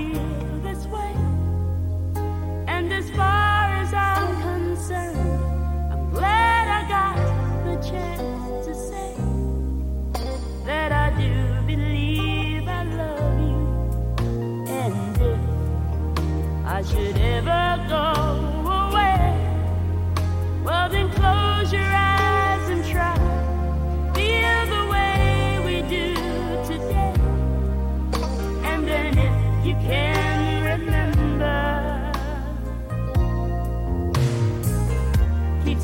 You.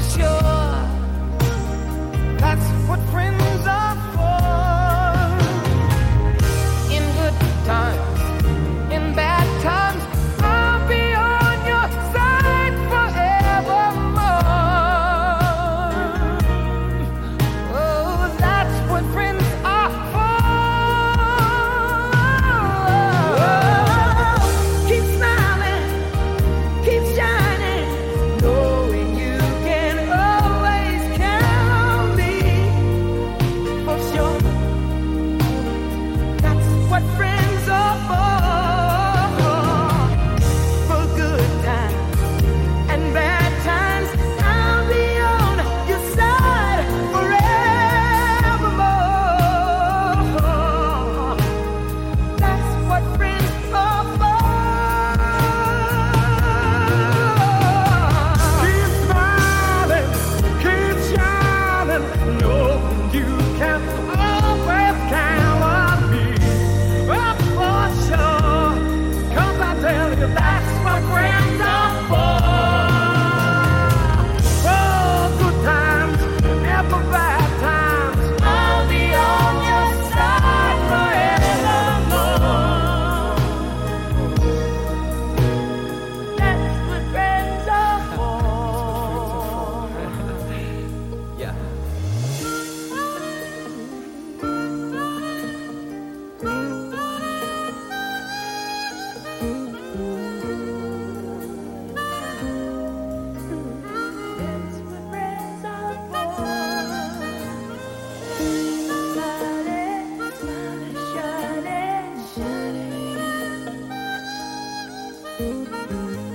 for sure. Música